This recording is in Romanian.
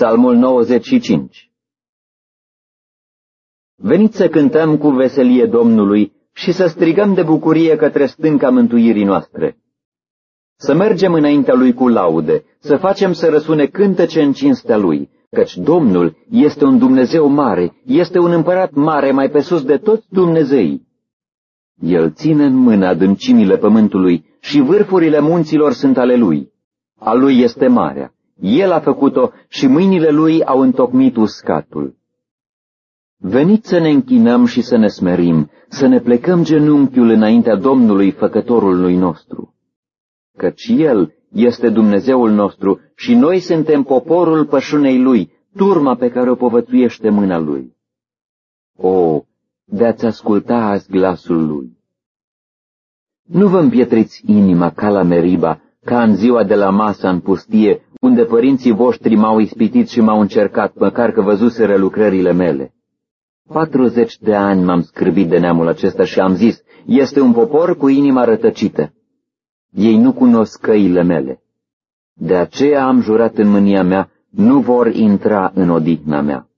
Psalmul 95 Veniți să cântăm cu veselie Domnului și să strigăm de bucurie către stânca mântuirii noastre. Să mergem înaintea Lui cu laude, să facem să răsune cântece în cinstea Lui, căci Domnul este un Dumnezeu mare, este un împărat mare mai pe sus de toți Dumnezeii. El ține în mână adâncimile pământului și vârfurile munților sunt ale Lui. A Lui este marea. El a făcut-o și mâinile Lui au întocmit uscatul. Veniți să ne închinăm și să ne smerim, să ne plecăm genunchiul înaintea Domnului, Făcătorului nostru. Căci El este Dumnezeul nostru și noi suntem poporul pășunei Lui, turma pe care o povățuiește mâna Lui. O, de-ați asculta azi glasul Lui! Nu vă împietriți inima ca la Meriba, ca în ziua de la masă în pustie, unde părinții voștri m-au ispitit și m-au încercat, măcar că văzuseră lucrările mele. Patruzeci de ani m-am scârbit de neamul acesta și am zis, este un popor cu inima rătăcită. Ei nu cunosc căile mele. De aceea am jurat în mânia mea, nu vor intra în odihna mea.